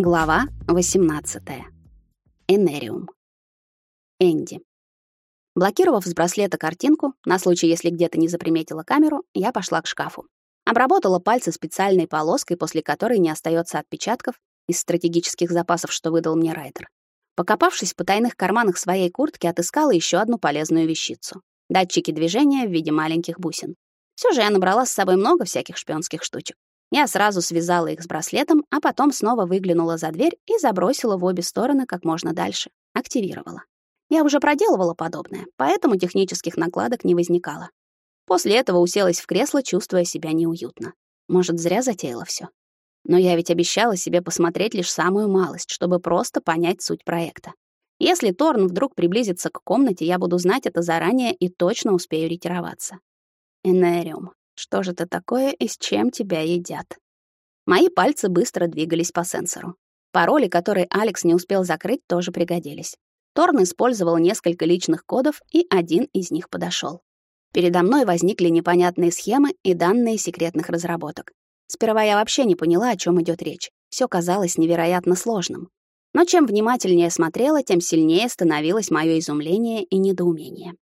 Глава 18. Энериум. Энди. Блокировав с браслета картинку, на случай, если где-то не заприметила камеру, я пошла к шкафу. Обработала пальцы специальной полоской, после которой не остается отпечатков из стратегических запасов, что выдал мне Райтер. Покопавшись в потайных карманах своей куртки, отыскала еще одну полезную вещицу — датчики движения в виде маленьких бусин. Все же я набрала с собой много всяких шпионских штучек. Я сразу связала их с браслетом, а потом снова выглянула за дверь и забросила в обе стороны как можно дальше. Активировала. Я уже проделывала подобное, поэтому технических накладок не возникало. После этого уселась в кресло, чувствуя себя неуютно. Может, зря затеяла все. Но я ведь обещала себе посмотреть лишь самую малость, чтобы просто понять суть проекта. Если Торн вдруг приблизится к комнате, я буду знать это заранее и точно успею ретироваться. Энериум. Что же это такое и с чем тебя едят? Мои пальцы быстро двигались по сенсору. Пароли, которые Алекс не успел закрыть, тоже пригодились. Торн использовал несколько личных кодов, и один из них подошел. Передо мной возникли непонятные схемы и данные секретных разработок. Сперва я вообще не поняла, о чем идет речь. Все казалось невероятно сложным. Но чем внимательнее смотрела, тем сильнее становилось мое изумление и недоумение.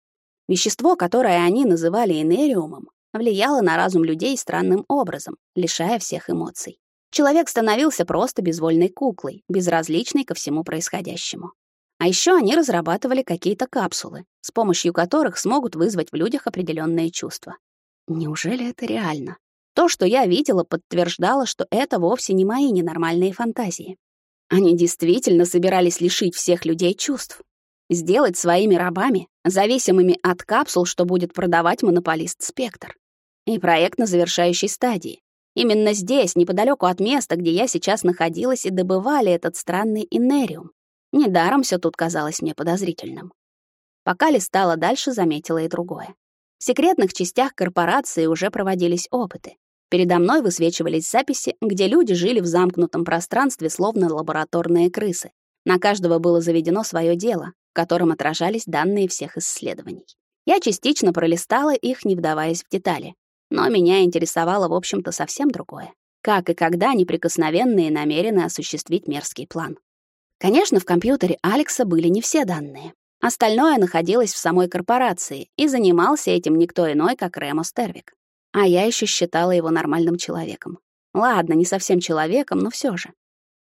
Вещество, которое они называли энериумом, влияла на разум людей странным образом, лишая всех эмоций. Человек становился просто безвольной куклой, безразличной ко всему происходящему. А еще они разрабатывали какие-то капсулы, с помощью которых смогут вызвать в людях определенные чувства. Неужели это реально? То, что я видела, подтверждало, что это вовсе не мои ненормальные фантазии. Они действительно собирались лишить всех людей чувств, сделать своими рабами, зависимыми от капсул, что будет продавать монополист Спектр и проект на завершающей стадии. Именно здесь, неподалеку от места, где я сейчас находилась, и добывали этот странный инериум. Недаром все тут казалось мне подозрительным. Пока листала дальше, заметила и другое. В секретных частях корпорации уже проводились опыты. Передо мной высвечивались записи, где люди жили в замкнутом пространстве, словно лабораторные крысы. На каждого было заведено свое дело, в котором отражались данные всех исследований. Я частично пролистала их, не вдаваясь в детали. Но меня интересовало, в общем-то, совсем другое. Как и когда неприкосновенные намерены осуществить мерзкий план. Конечно, в компьютере Алекса были не все данные. Остальное находилось в самой корпорации, и занимался этим никто иной, как Ремо Стервик. А я еще считала его нормальным человеком. Ладно, не совсем человеком, но все же.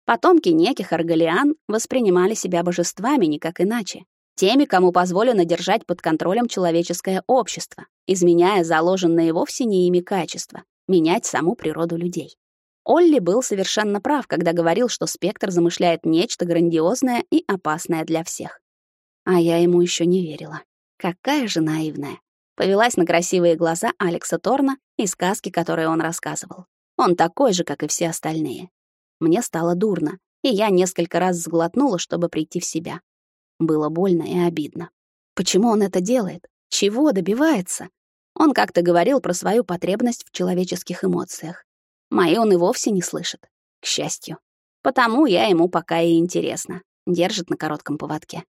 Потомки неких аргалиан воспринимали себя божествами никак иначе теми, кому позволено держать под контролем человеческое общество, изменяя заложенные вовсе не ими качества, менять саму природу людей. Олли был совершенно прав, когда говорил, что спектр замышляет нечто грандиозное и опасное для всех. А я ему еще не верила. Какая же наивная. Повелась на красивые глаза Алекса Торна и сказки, которые он рассказывал. Он такой же, как и все остальные. Мне стало дурно, и я несколько раз сглотнула, чтобы прийти в себя. Было больно и обидно. Почему он это делает? Чего добивается? Он как-то говорил про свою потребность в человеческих эмоциях. Мои он и вовсе не слышит, к счастью. Потому я ему пока и интересна. Держит на коротком поводке.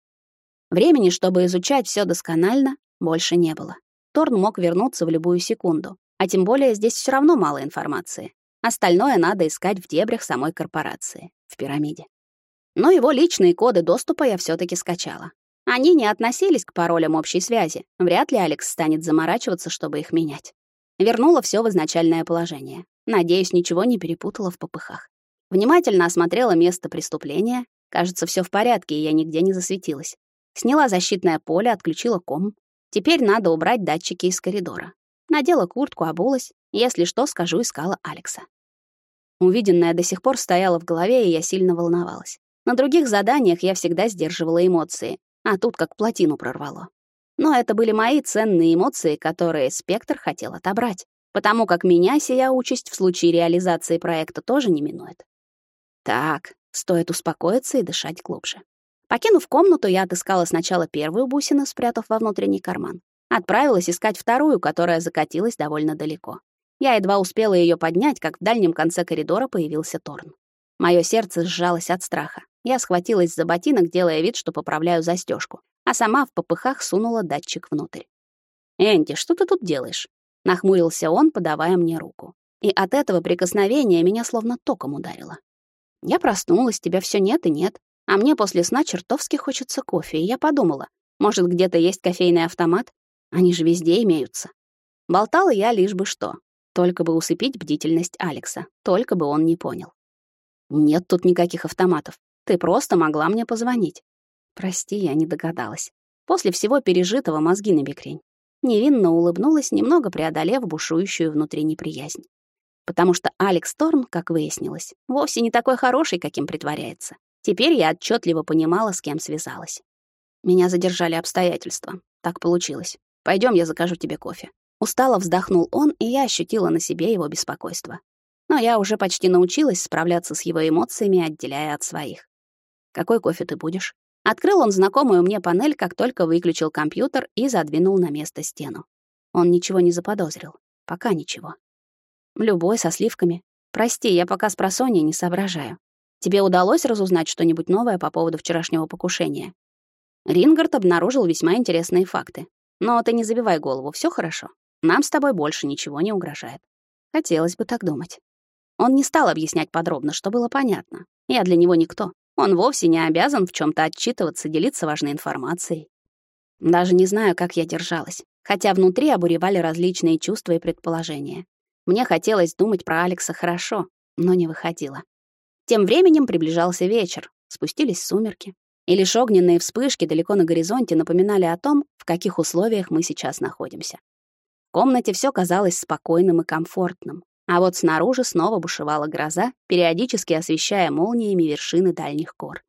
Времени, чтобы изучать все досконально, больше не было. Торн мог вернуться в любую секунду. А тем более здесь все равно мало информации. Остальное надо искать в дебрях самой корпорации, в пирамиде. Но его личные коды доступа я все таки скачала. Они не относились к паролям общей связи. Вряд ли Алекс станет заморачиваться, чтобы их менять. Вернула все в изначальное положение. Надеюсь, ничего не перепутала в попыхах. Внимательно осмотрела место преступления. Кажется, все в порядке, и я нигде не засветилась. Сняла защитное поле, отключила ком. Теперь надо убрать датчики из коридора. Надела куртку, обулась. Если что, скажу, искала Алекса. Увиденное до сих пор стояло в голове, и я сильно волновалась. На других заданиях я всегда сдерживала эмоции, а тут как плотину прорвало. Но это были мои ценные эмоции, которые Спектр хотел отобрать, потому как меня сия участь в случае реализации проекта тоже не минует. Так, стоит успокоиться и дышать глубже. Покинув комнату, я отыскала сначала первую бусину, спрятав во внутренний карман. Отправилась искать вторую, которая закатилась довольно далеко. Я едва успела ее поднять, как в дальнем конце коридора появился Торн. Мое сердце сжалось от страха. Я схватилась за ботинок, делая вид, что поправляю застежку, а сама в попыхах сунула датчик внутрь. «Энди, что ты тут делаешь?» — нахмурился он, подавая мне руку. И от этого прикосновения меня словно током ударило. Я проснулась, тебя все нет и нет. А мне после сна чертовски хочется кофе, и я подумала, может, где-то есть кофейный автомат? Они же везде имеются. Болтала я лишь бы что. Только бы усыпить бдительность Алекса. Только бы он не понял. Нет тут никаких автоматов. Ты просто могла мне позвонить. Прости, я не догадалась. После всего пережитого мозги на бекрень. Невинно улыбнулась, немного преодолев бушующую внутри неприязнь. Потому что Алекс Торн, как выяснилось, вовсе не такой хороший, каким притворяется. Теперь я отчетливо понимала, с кем связалась. Меня задержали обстоятельства. Так получилось. Пойдем, я закажу тебе кофе. Устало вздохнул он, и я ощутила на себе его беспокойство. Но я уже почти научилась справляться с его эмоциями, отделяя от своих. «Какой кофе ты будешь?» Открыл он знакомую мне панель, как только выключил компьютер и задвинул на место стену. Он ничего не заподозрил. Пока ничего. Любой со сливками. Прости, я пока с просонья не соображаю. Тебе удалось разузнать что-нибудь новое по поводу вчерашнего покушения? Рингард обнаружил весьма интересные факты. Но ты не забивай голову, все хорошо. Нам с тобой больше ничего не угрожает. Хотелось бы так думать. Он не стал объяснять подробно, что было понятно. Я для него никто. Он вовсе не обязан в чем то отчитываться, делиться важной информацией. Даже не знаю, как я держалась, хотя внутри обуревали различные чувства и предположения. Мне хотелось думать про Алекса хорошо, но не выходило. Тем временем приближался вечер, спустились сумерки, и лишь огненные вспышки далеко на горизонте напоминали о том, в каких условиях мы сейчас находимся комнате все казалось спокойным и комфортным. А вот снаружи снова бушевала гроза, периодически освещая молниями вершины дальних гор.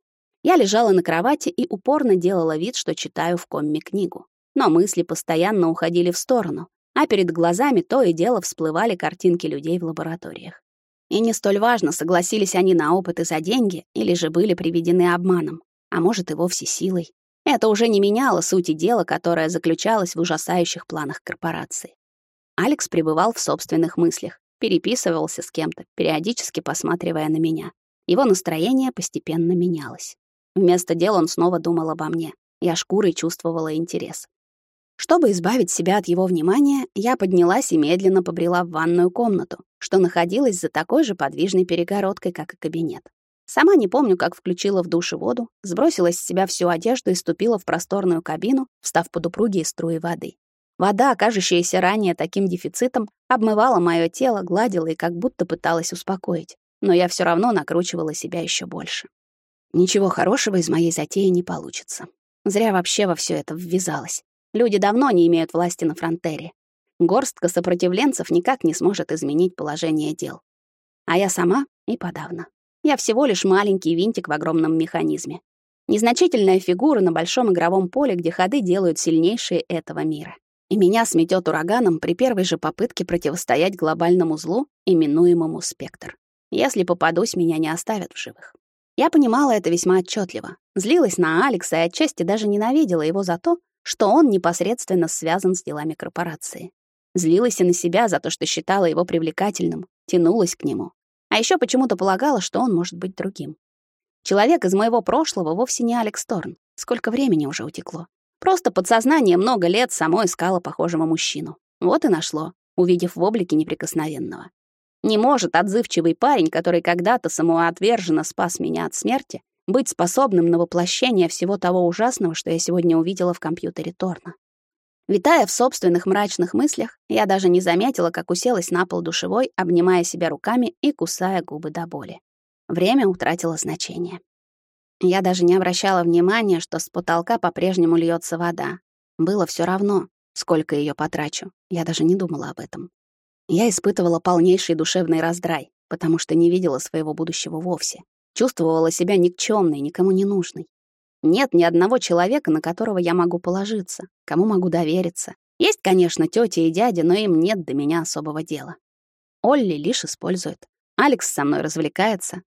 Я лежала на кровати и упорно делала вид, что читаю в комме книгу. Но мысли постоянно уходили в сторону, а перед глазами то и дело всплывали картинки людей в лабораториях. И не столь важно, согласились они на опыты за деньги или же были приведены обманом, а может и вовсе силой. Это уже не меняло сути дела, которое заключалось в ужасающих планах корпорации. Алекс пребывал в собственных мыслях, переписывался с кем-то, периодически посматривая на меня. Его настроение постепенно менялось. Вместо дел он снова думал обо мне. Я шкурой чувствовала интерес. Чтобы избавить себя от его внимания, я поднялась и медленно побрела в ванную комнату, что находилась за такой же подвижной перегородкой, как и кабинет. Сама не помню, как включила в душе воду, сбросила с себя всю одежду и ступила в просторную кабину, встав под упругие струи воды. Вода, окажущаяся ранее таким дефицитом, обмывала моё тело, гладила и как будто пыталась успокоить. Но я всё равно накручивала себя ещё больше. Ничего хорошего из моей затеи не получится. Зря вообще во всё это ввязалась. Люди давно не имеют власти на фронтере. Горстка сопротивленцев никак не сможет изменить положение дел. А я сама и подавно. Я всего лишь маленький винтик в огромном механизме. Незначительная фигура на большом игровом поле, где ходы делают сильнейшие этого мира. И меня сметет ураганом при первой же попытке противостоять глобальному злу, именуемому спектр. Если попадусь, меня не оставят в живых. Я понимала это весьма отчетливо. Злилась на Алекса и отчасти даже ненавидела его за то, что он непосредственно связан с делами корпорации. Злилась и на себя за то, что считала его привлекательным, тянулась к нему, а еще почему-то полагала, что он может быть другим. Человек из моего прошлого вовсе не Алекс Торн. Сколько времени уже утекло. Просто подсознание много лет само искало похожего мужчину. Вот и нашло, увидев в облике неприкосновенного. Не может отзывчивый парень, который когда-то самоотверженно спас меня от смерти, быть способным на воплощение всего того ужасного, что я сегодня увидела в компьютере Торна. Витая в собственных мрачных мыслях, я даже не заметила, как уселась на пол душевой, обнимая себя руками и кусая губы до боли. Время утратило значение. Я даже не обращала внимания, что с потолка по-прежнему льется вода. Было все равно, сколько ее потрачу. Я даже не думала об этом. Я испытывала полнейший душевный раздрай, потому что не видела своего будущего вовсе. Чувствовала себя никчемной, никому не нужной. Нет ни одного человека, на которого я могу положиться, кому могу довериться. Есть, конечно, тётя и дядя, но им нет до меня особого дела. Олли лишь использует. Алекс со мной развлекается.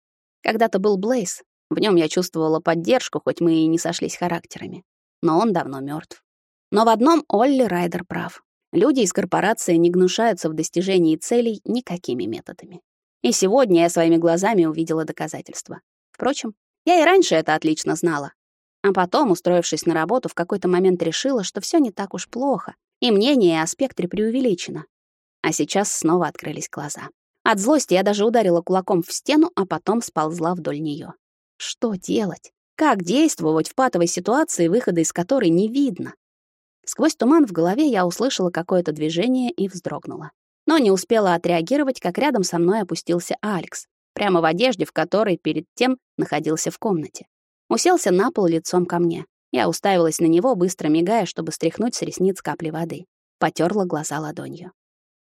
Когда-то был Блейз. В нем я чувствовала поддержку, хоть мы и не сошлись характерами. Но он давно мертв. Но в одном Олли Райдер прав. Люди из корпорации не гнушаются в достижении целей никакими методами. И сегодня я своими глазами увидела доказательства. Впрочем, я и раньше это отлично знала. А потом, устроившись на работу, в какой-то момент решила, что все не так уж плохо, и мнение о спектре преувеличено. А сейчас снова открылись глаза. От злости я даже ударила кулаком в стену, а потом сползла вдоль нее. Что делать? Как действовать в патовой ситуации, выхода из которой не видно? Сквозь туман в голове я услышала какое-то движение и вздрогнула. Но не успела отреагировать, как рядом со мной опустился Алекс, прямо в одежде, в которой перед тем находился в комнате. Уселся на пол лицом ко мне. Я уставилась на него, быстро мигая, чтобы стряхнуть с ресниц капли воды. Потерла глаза ладонью.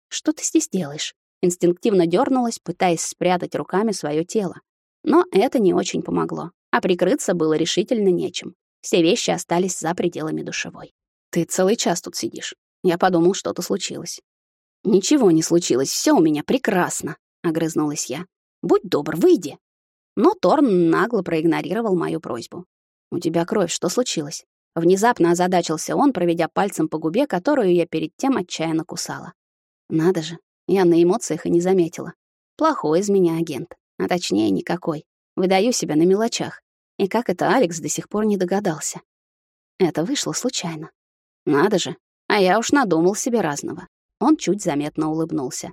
«Что ты здесь делаешь?» Инстинктивно дернулась, пытаясь спрятать руками свое тело. Но это не очень помогло а прикрыться было решительно нечем. Все вещи остались за пределами душевой. «Ты целый час тут сидишь. Я подумал, что-то случилось». «Ничего не случилось, все у меня прекрасно», — огрызнулась я. «Будь добр, выйди». Но Торн нагло проигнорировал мою просьбу. «У тебя кровь, что случилось?» Внезапно озадачился он, проведя пальцем по губе, которую я перед тем отчаянно кусала. Надо же, я на эмоциях и не заметила. Плохой из меня агент, а точнее никакой. Выдаю себя на мелочах. И как это Алекс до сих пор не догадался? Это вышло случайно. Надо же, а я уж надумал себе разного. Он чуть заметно улыбнулся.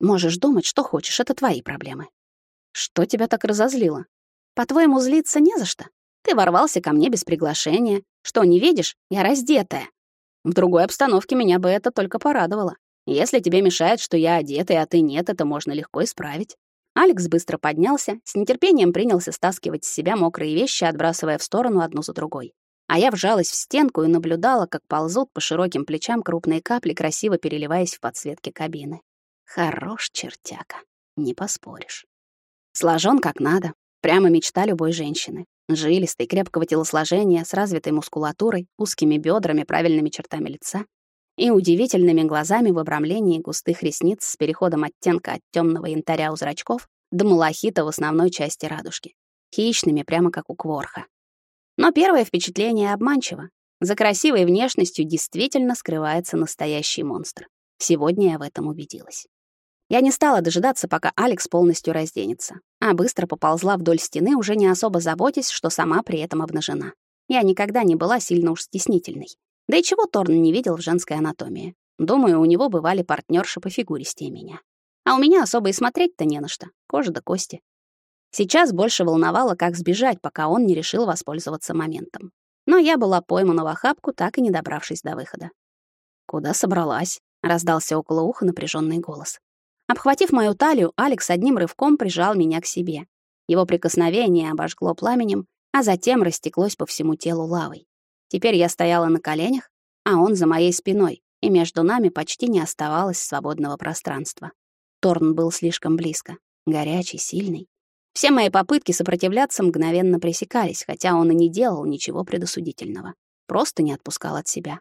Можешь думать, что хочешь, это твои проблемы. Что тебя так разозлило? По-твоему, злиться не за что? Ты ворвался ко мне без приглашения. Что, не видишь? Я раздетая. В другой обстановке меня бы это только порадовало. Если тебе мешает, что я одетая, а ты нет, это можно легко исправить. Алекс быстро поднялся, с нетерпением принялся стаскивать с себя мокрые вещи, отбрасывая в сторону одну за другой. А я вжалась в стенку и наблюдала, как ползут по широким плечам крупные капли, красиво переливаясь в подсветке кабины. Хорош чертяка, не поспоришь. Сложен как надо, прямо мечта любой женщины. Жилистый, крепкого телосложения, с развитой мускулатурой, узкими бедрами, правильными чертами лица и удивительными глазами в обрамлении густых ресниц с переходом оттенка от темного янтаря у зрачков до малахита в основной части радужки. Хищными, прямо как у кворха. Но первое впечатление обманчиво. За красивой внешностью действительно скрывается настоящий монстр. Сегодня я в этом убедилась. Я не стала дожидаться, пока Алекс полностью разденется, а быстро поползла вдоль стены, уже не особо заботясь, что сама при этом обнажена. Я никогда не была сильно уж стеснительной. Да и чего Торн не видел в женской анатомии? Думаю, у него бывали партнерши по фигуристее меня. А у меня особо и смотреть-то не на что. Кожа до кости. Сейчас больше волновало, как сбежать, пока он не решил воспользоваться моментом. Но я была поймана в охапку, так и не добравшись до выхода. «Куда собралась?» — раздался около уха напряженный голос. Обхватив мою талию, Алекс одним рывком прижал меня к себе. Его прикосновение обожгло пламенем, а затем растеклось по всему телу лавой. Теперь я стояла на коленях, а он за моей спиной, и между нами почти не оставалось свободного пространства. Торн был слишком близко, горячий, сильный. Все мои попытки сопротивляться мгновенно пресекались, хотя он и не делал ничего предосудительного. Просто не отпускал от себя.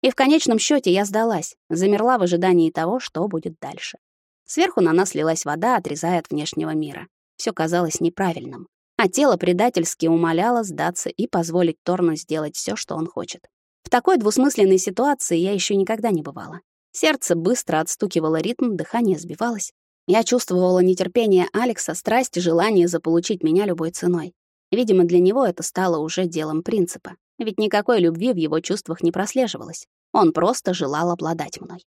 И в конечном счете я сдалась, замерла в ожидании того, что будет дальше. Сверху на нас лилась вода, отрезая от внешнего мира. Все казалось неправильным а тело предательски умоляло сдаться и позволить Торну сделать все, что он хочет. В такой двусмысленной ситуации я еще никогда не бывала. Сердце быстро отстукивало ритм, дыхание сбивалось. Я чувствовала нетерпение Алекса, страсть и желание заполучить меня любой ценой. Видимо, для него это стало уже делом принципа. Ведь никакой любви в его чувствах не прослеживалось. Он просто желал обладать мной.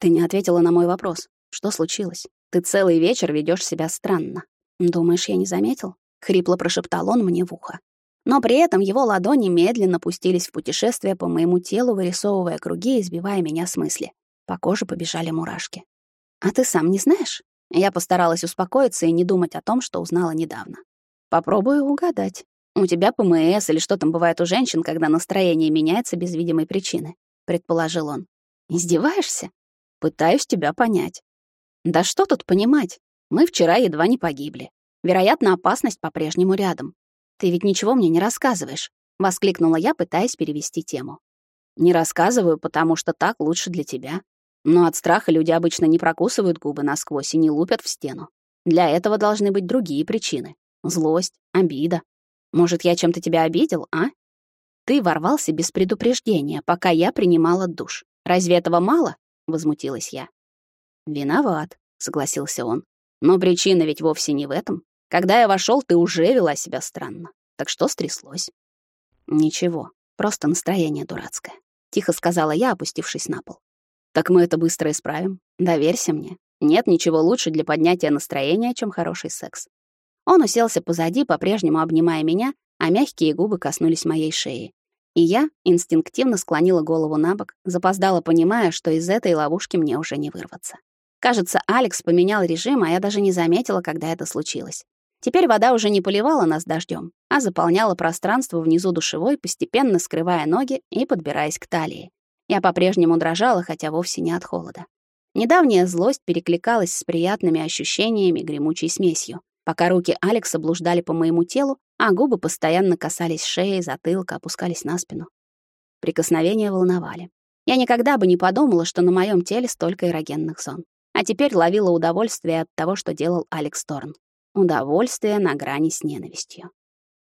Ты не ответила на мой вопрос. Что случилось? Ты целый вечер ведешь себя странно. Думаешь, я не заметил? — хрипло прошептал он мне в ухо. Но при этом его ладони медленно пустились в путешествие по моему телу, вырисовывая круги и сбивая меня с мысли. По коже побежали мурашки. «А ты сам не знаешь?» Я постаралась успокоиться и не думать о том, что узнала недавно. «Попробую угадать. У тебя ПМС или что там бывает у женщин, когда настроение меняется без видимой причины», — предположил он. «Издеваешься? Пытаюсь тебя понять». «Да что тут понимать? Мы вчера едва не погибли. Вероятно, опасность по-прежнему рядом. Ты ведь ничего мне не рассказываешь, воскликнула я, пытаясь перевести тему. Не рассказываю, потому что так лучше для тебя. Но от страха люди обычно не прокусывают губы насквозь и не лупят в стену. Для этого должны быть другие причины. Злость, обида. Может, я чем-то тебя обидел, а? Ты ворвался без предупреждения, пока я принимала душ. Разве этого мало? возмутилась я. Виноват, согласился он. Но причина ведь вовсе не в этом. Когда я вошел, ты уже вела себя странно. Так что стряслось? Ничего, просто настроение дурацкое, тихо сказала я, опустившись на пол. Так мы это быстро исправим. Доверься мне. Нет ничего лучше для поднятия настроения, чем хороший секс. Он уселся позади, по-прежнему обнимая меня, а мягкие губы коснулись моей шеи. И я инстинктивно склонила голову на бок, запоздала, понимая, что из этой ловушки мне уже не вырваться. Кажется, Алекс поменял режим, а я даже не заметила, когда это случилось. Теперь вода уже не поливала нас дождем, а заполняла пространство внизу душевой, постепенно скрывая ноги и подбираясь к талии. Я по-прежнему дрожала, хотя вовсе не от холода. Недавняя злость перекликалась с приятными ощущениями гремучей смесью, пока руки Алекса блуждали по моему телу, а губы постоянно касались шеи, затылка, опускались на спину. Прикосновения волновали. Я никогда бы не подумала, что на моем теле столько эрогенных зон. А теперь ловила удовольствие от того, что делал Алекс Торн. Удовольствие на грани с ненавистью.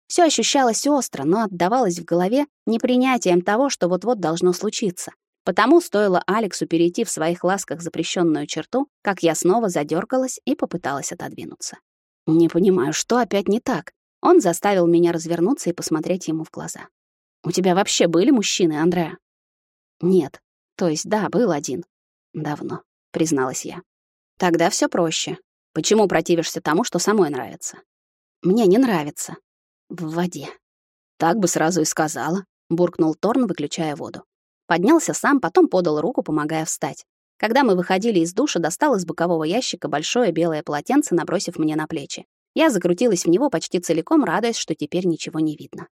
Все ощущалось остро, но отдавалось в голове непринятием того, что вот-вот должно случиться. Потому стоило Алексу перейти в своих ласках запрещенную черту, как я снова задергалась и попыталась отодвинуться. Не понимаю, что опять не так. Он заставил меня развернуться и посмотреть ему в глаза. «У тебя вообще были мужчины, Андреа?» «Нет. То есть да, был один. Давно», — призналась я. «Тогда все проще. Почему противишься тому, что самой нравится?» «Мне не нравится. В воде». «Так бы сразу и сказала», — буркнул Торн, выключая воду. Поднялся сам, потом подал руку, помогая встать. Когда мы выходили из душа, достал из бокового ящика большое белое полотенце, набросив мне на плечи. Я закрутилась в него почти целиком, радуясь, что теперь ничего не видно.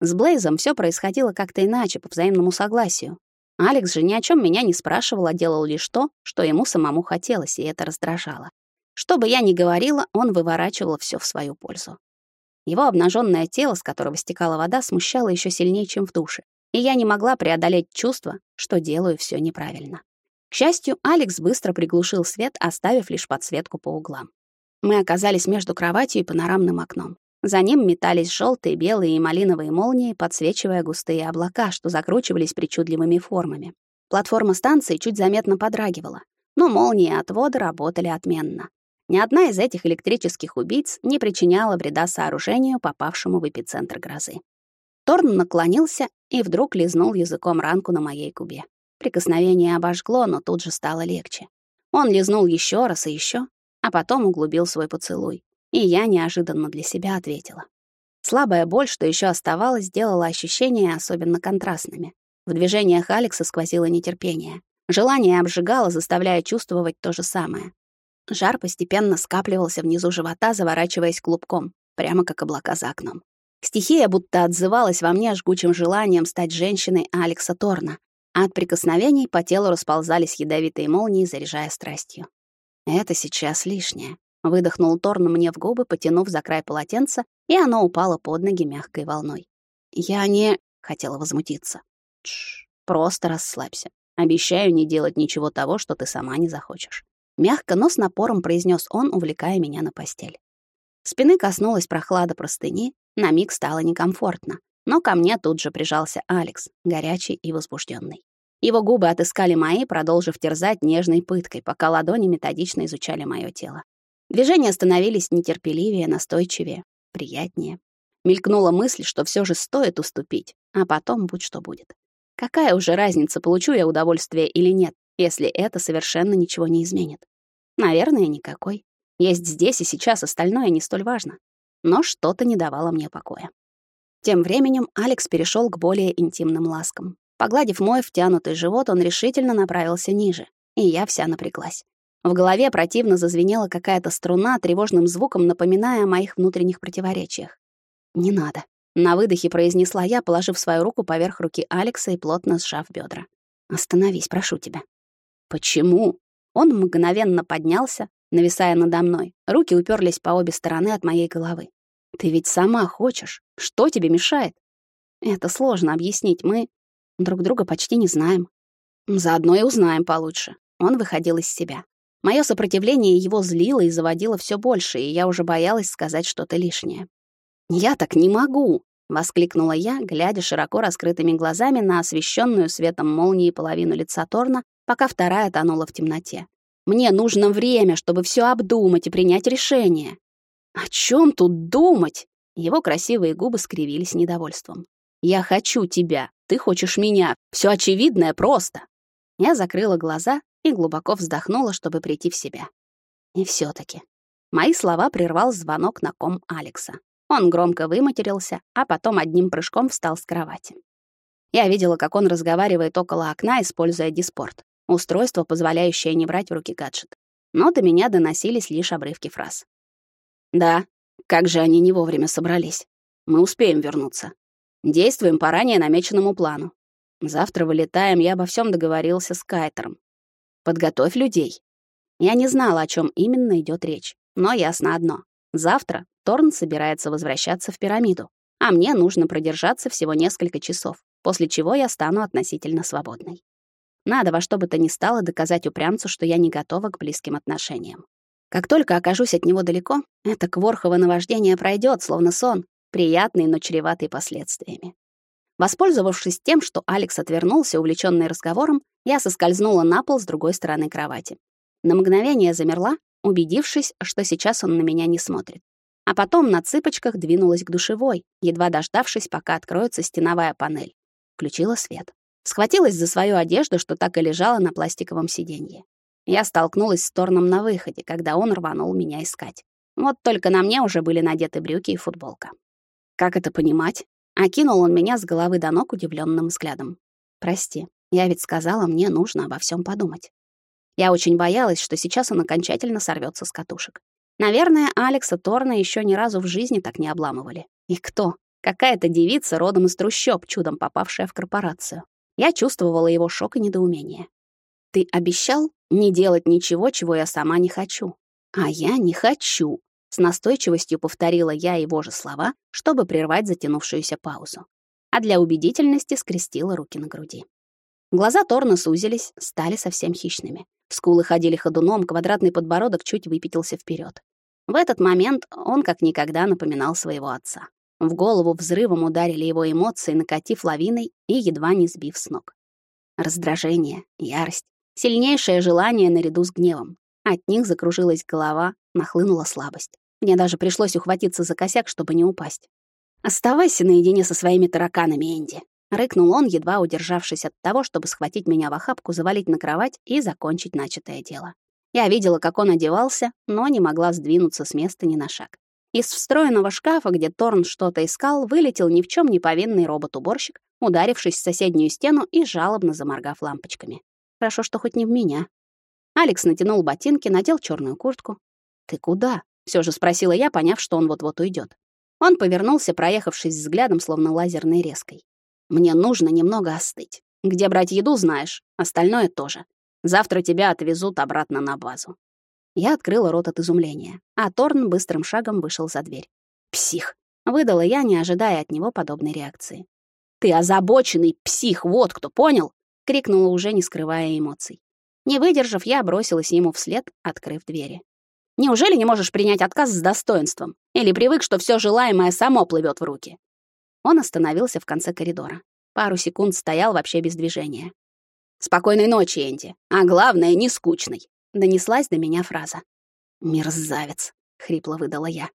С Блейзом все происходило как-то иначе, по взаимному согласию. Алекс же ни о чем меня не спрашивал, а делал лишь то, что ему самому хотелось, и это раздражало. Что бы я ни говорила, он выворачивал все в свою пользу. Его обнаженное тело, с которого стекала вода, смущало еще сильнее, чем в душе и я не могла преодолеть чувство, что делаю все неправильно. К счастью, Алекс быстро приглушил свет, оставив лишь подсветку по углам. Мы оказались между кроватью и панорамным окном. За ним метались желтые, белые и малиновые молнии, подсвечивая густые облака, что закручивались причудливыми формами. Платформа станции чуть заметно подрагивала, но молнии отвода работали отменно. Ни одна из этих электрических убийц не причиняла вреда сооружению, попавшему в эпицентр грозы. Торн наклонился и вдруг лизнул языком ранку на моей губе. Прикосновение обожгло, но тут же стало легче. Он лизнул еще раз и еще, а потом углубил свой поцелуй, и я неожиданно для себя ответила. Слабая боль, что еще оставалась, сделала ощущения особенно контрастными. В движениях Алекса сквозило нетерпение. Желание обжигало, заставляя чувствовать то же самое. Жар постепенно скапливался внизу живота, заворачиваясь клубком, прямо как облака за окном. Стихия будто отзывалась во мне жгучим желанием стать женщиной Алекса Торна, а от прикосновений по телу расползались ядовитые молнии, заряжая страстью. «Это сейчас лишнее», — выдохнул Торн мне в губы, потянув за край полотенца, и оно упало под ноги мягкой волной. «Я не...» — хотела возмутиться. «Тш, просто расслабься. Обещаю не делать ничего того, что ты сама не захочешь». Мягко, но с напором произнес он, увлекая меня на постель. Спины коснулась прохлада простыни, на миг стало некомфортно, но ко мне тут же прижался Алекс, горячий и возбужденный. Его губы отыскали мои, продолжив терзать нежной пыткой, пока ладони методично изучали мое тело. Движения становились нетерпеливее, настойчивее, приятнее. Мелькнула мысль, что все же стоит уступить, а потом будь что будет. Какая уже разница, получу я удовольствие или нет, если это совершенно ничего не изменит? Наверное, никакой. Есть здесь и сейчас остальное не столь важно но что-то не давало мне покоя. Тем временем Алекс перешел к более интимным ласкам. Погладив мой втянутый живот, он решительно направился ниже, и я вся напряглась. В голове противно зазвенела какая-то струна, тревожным звуком напоминая о моих внутренних противоречиях. «Не надо», — на выдохе произнесла я, положив свою руку поверх руки Алекса и плотно сжав бедра. «Остановись, прошу тебя». «Почему?» Он мгновенно поднялся, нависая надо мной. Руки уперлись по обе стороны от моей головы. Ты ведь сама хочешь. Что тебе мешает? Это сложно объяснить. Мы друг друга почти не знаем. Заодно и узнаем получше. Он выходил из себя. Моё сопротивление его злило и заводило всё больше, и я уже боялась сказать что-то лишнее. «Я так не могу!» — воскликнула я, глядя широко раскрытыми глазами на освещенную светом молнии половину лица Торна, пока вторая тонула в темноте. «Мне нужно время, чтобы всё обдумать и принять решение». «О чем тут думать?» Его красивые губы скривились недовольством. «Я хочу тебя, ты хочешь меня. Все очевидное просто». Я закрыла глаза и глубоко вздохнула, чтобы прийти в себя. И все таки Мои слова прервал звонок на ком Алекса. Он громко выматерился, а потом одним прыжком встал с кровати. Я видела, как он разговаривает около окна, используя диспорт, устройство, позволяющее не брать в руки гаджет. Но до меня доносились лишь обрывки фраз. «Да, как же они не вовремя собрались. Мы успеем вернуться. Действуем по ранее намеченному плану. Завтра вылетаем, я обо всем договорился с Кайтером. Подготовь людей». Я не знала, о чем именно идет речь, но ясно одно. Завтра Торн собирается возвращаться в пирамиду, а мне нужно продержаться всего несколько часов, после чего я стану относительно свободной. Надо во что бы то ни стало доказать упрямцу, что я не готова к близким отношениям. Как только окажусь от него далеко, это кворхово наваждение пройдет, словно сон, приятный, но чреватый последствиями. Воспользовавшись тем, что Алекс отвернулся, увлечённый разговором, я соскользнула на пол с другой стороны кровати. На мгновение замерла, убедившись, что сейчас он на меня не смотрит а потом на цыпочках двинулась к душевой, едва дождавшись, пока откроется стеновая панель. Включила свет. Схватилась за свою одежду, что так и лежала на пластиковом сиденье. Я столкнулась с Торном на выходе, когда он рванул меня искать. Вот только на мне уже были надеты брюки и футболка. Как это понимать? Окинул он меня с головы до ног удивленным взглядом. Прости, я ведь сказала, мне нужно обо всем подумать. Я очень боялась, что сейчас он окончательно сорвется с катушек. Наверное, Алекса Торна еще ни разу в жизни так не обламывали. И кто? Какая-то девица родом из трущоб, чудом попавшая в корпорацию. Я чувствовала его шок и недоумение. Ты обещал не делать ничего, чего я сама не хочу. А я не хочу. С настойчивостью повторила я его же слова, чтобы прервать затянувшуюся паузу. А для убедительности скрестила руки на груди. Глаза Торна сузились, стали совсем хищными. Скулы ходили ходуном, квадратный подбородок чуть выпятился вперед. В этот момент он как никогда напоминал своего отца. В голову взрывом ударили его эмоции, накатив лавиной и едва не сбив с ног. Раздражение, ярость, сильнейшее желание наряду с гневом. От них закружилась голова, нахлынула слабость. Мне даже пришлось ухватиться за косяк, чтобы не упасть. «Оставайся наедине со своими тараканами, Энди», Рыкнул он, едва удержавшись от того, чтобы схватить меня в охапку, завалить на кровать и закончить начатое дело. Я видела, как он одевался, но не могла сдвинуться с места ни на шаг. Из встроенного шкафа, где Торн что-то искал, вылетел ни в чем не повинный робот-уборщик, ударившись в соседнюю стену и жалобно заморгав лампочками. Хорошо, что хоть не в меня. Алекс натянул ботинки, надел черную куртку. «Ты куда?» — все же спросила я, поняв, что он вот-вот уйдет. Он повернулся, проехавшись взглядом, словно лазерной резкой. Мне нужно немного остыть. Где брать еду, знаешь, остальное тоже. Завтра тебя отвезут обратно на базу». Я открыла рот от изумления, а Торн быстрым шагом вышел за дверь. «Псих!» — выдала я, не ожидая от него подобной реакции. «Ты озабоченный псих, вот кто, понял?» — крикнула уже, не скрывая эмоций. Не выдержав, я бросилась ему вслед, открыв двери. «Неужели не можешь принять отказ с достоинством? Или привык, что все желаемое само плывет в руки?» Он остановился в конце коридора. Пару секунд стоял вообще без движения. «Спокойной ночи, Энди. А главное, не скучной», — донеслась до меня фраза. «Мерзавец», — хрипло выдала я.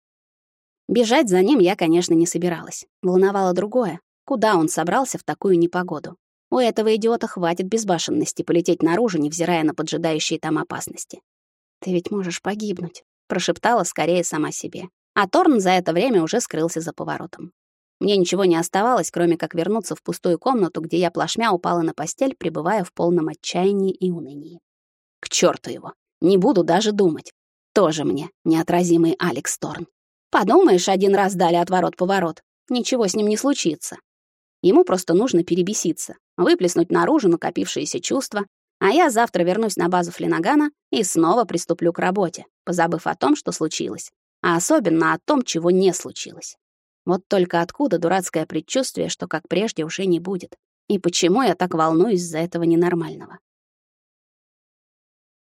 Бежать за ним я, конечно, не собиралась. Волновало другое. Куда он собрался в такую непогоду? У этого идиота хватит безбашенности полететь наружу, невзирая на поджидающие там опасности. «Ты ведь можешь погибнуть», — прошептала скорее сама себе. А Торн за это время уже скрылся за поворотом. Мне ничего не оставалось, кроме как вернуться в пустую комнату, где я плашмя упала на постель, пребывая в полном отчаянии и унынии. К черту его! Не буду даже думать. Тоже мне неотразимый Алекс Торн. Подумаешь, один раз дали отворот-поворот. Ничего с ним не случится. Ему просто нужно перебеситься, выплеснуть наружу накопившиеся чувства, а я завтра вернусь на базу Флинагана и снова приступлю к работе, позабыв о том, что случилось, а особенно о том, чего не случилось. Вот только откуда дурацкое предчувствие, что как прежде уже не будет? И почему я так волнуюсь за этого ненормального?